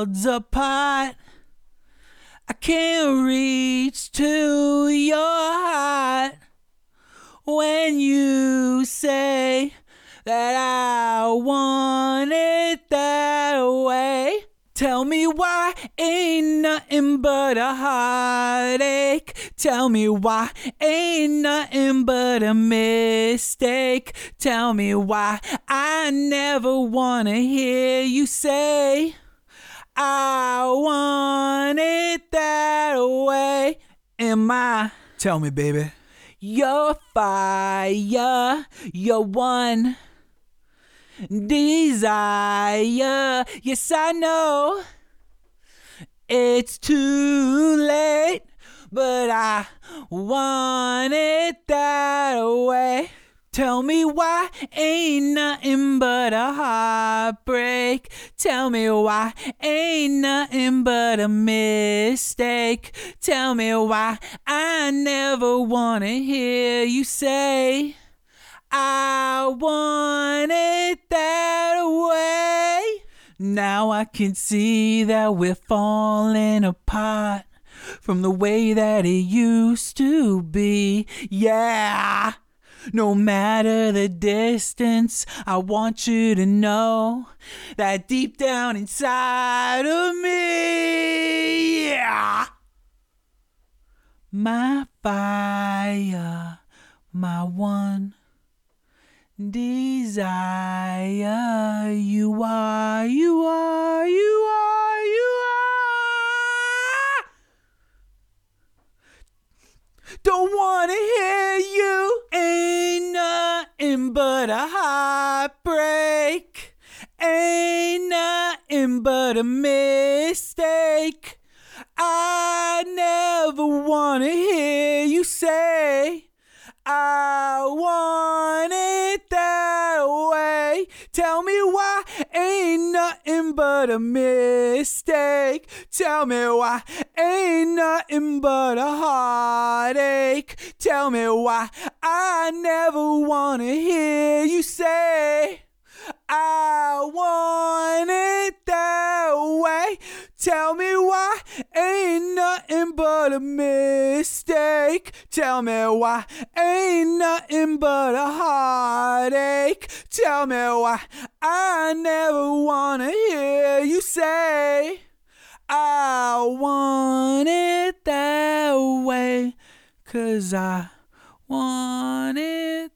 worlds apart. I can't reach to your heart when you say that I want it that way. Tell me why ain't nothing but a heartache. Tell me why ain't nothing but a mistake. Tell me why I never wanna hear you say I want it that way. Am I? Tell me, baby. Your fire, your one desire. Yes, I know it's too late, but I want it that way. Tell me why ain't nothing but a heartbreak. Tell me why ain't nothing but a mistake. Tell me why I never wanna hear you say I want it that way. Now I can see that we're falling apart from the way that it used to be. Yeah. No matter the distance, I want you to know that deep down inside of me, yeah. My fire, my one desire. You are, you are, you are, you are. Don't wanna hear Ain't nothing but a mistake. I never wanna hear you say. I want it that way. Tell me why ain't nothing but a mistake. Tell me why ain't nothing but a heartache. Tell me why I never wanna hear you say. Tell me why ain't nothing but a mistake. Tell me why ain't nothing but a heartache. Tell me why I never wanna hear you say I want it that way. Cause I want it